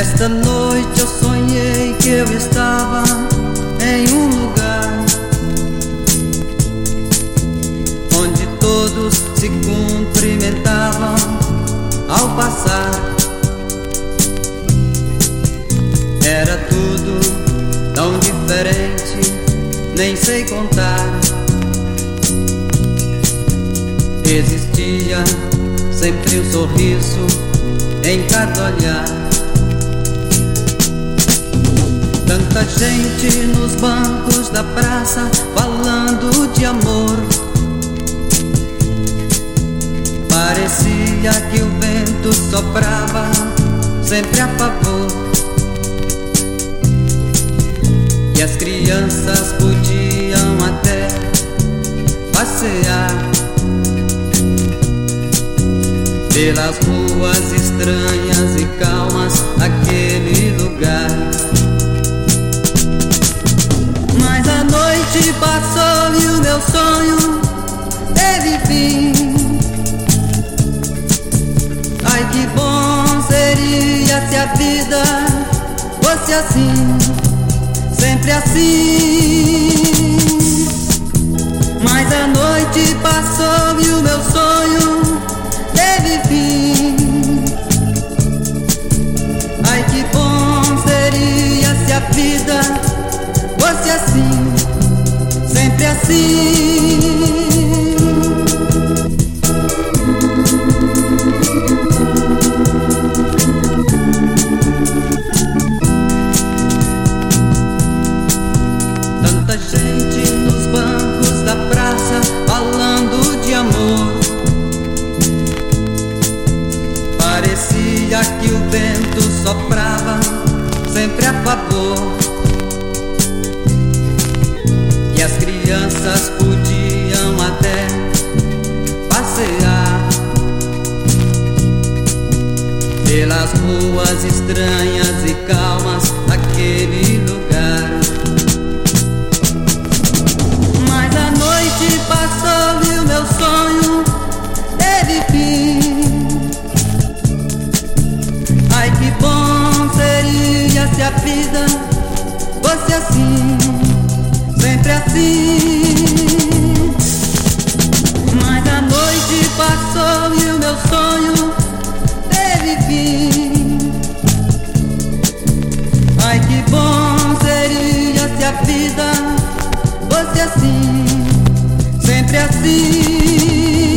Essa noite eu sonhei que eu estava em um lugar onde todos se cumprimentavam ao passar. Era tudo tão diferente, nem sei contar. Existia sempre um sorriso em cada olhar. Tanta gente nos bancos da praça falando de amor. Parecia que o vento soprava sempre a favor. E as crianças podiam até passear pelas ruas estranhas e calmas daquele lugar. Vida fosse assim, sempre assim. Mas a noite passou e o meu sonho teve fim. Ai que bom seria se a vida fosse assim sempre assim. Soprava sempre a favor. crianças podiam até passear pelas ruas estranhas e calmas daquele lugar. A vida fosse assim sempre assim. Mas a noite passou e o meu sonho teve fim. Ai que bom seria se a vida fosse assim, sempre assim.